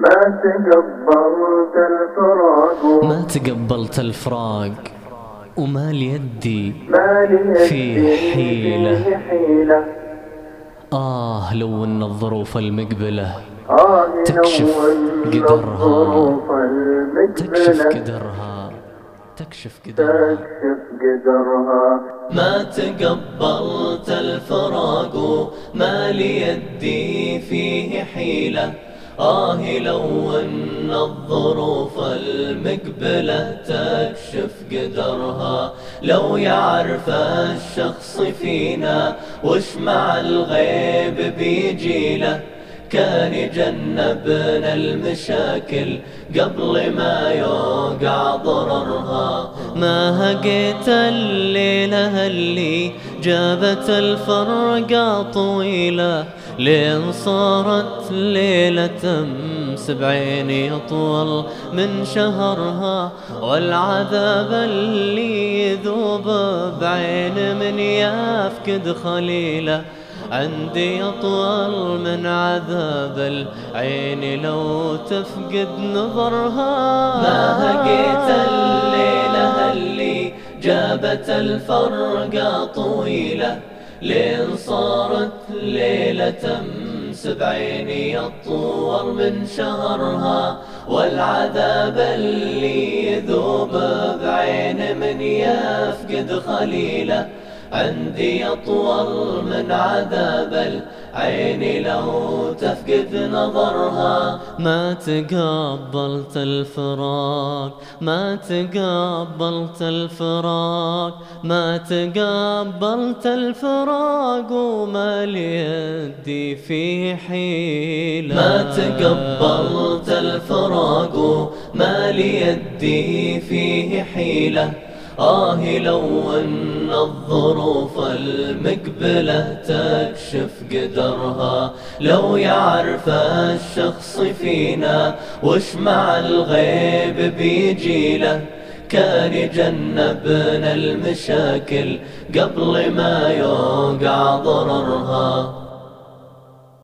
ما تقبلت الفراق. ما تقبلت الفراق. وما ليدي فيه حيلة, آه لو أن الظروف المقبلة آه تكشف قدرها. تكشف قدرها. تكشف قدرها. ما تقبلت الفراق. ما ليدي فيه حيلة. آه لو أن الظروف المقبلة تكشف قدرها لو يعرف الشخص فينا وش مع الغيب بيجيله. كان يجنبنا المشاكل قبل ما يوقع ضررها. ما هقيت الليلة اللي جابت الفرقة طويلة لين صارت ليلة أمس بعيني اطول من شهرها والعذاب اللي يذوب بعين من يفقد خليله. عندي أطول من عذاب العين لو تفقد نظرها. ما هقيت الليلة اللي جابت الفرقة طويلة. لين صارت ليلة امس بعيني الطور من شهرها والعذاب اللي يذوب بعين من يفقد خليله. عندي أطول من عذاب العين لو تفقد نظرها. ما تقبلت الفراق ما تقبلت الفراق ما تقبلت الفراق وما ليدي في حيلة. ما تقبلت الفراق وما ليدي فيه حيلة. آه لو أن الظروف المقبلة تكشف قدرها لو يعرف الشخص فينا وش مع الغيب بيجيله. كان يجنبنا المشاكل قبل ما يوقع ضررها.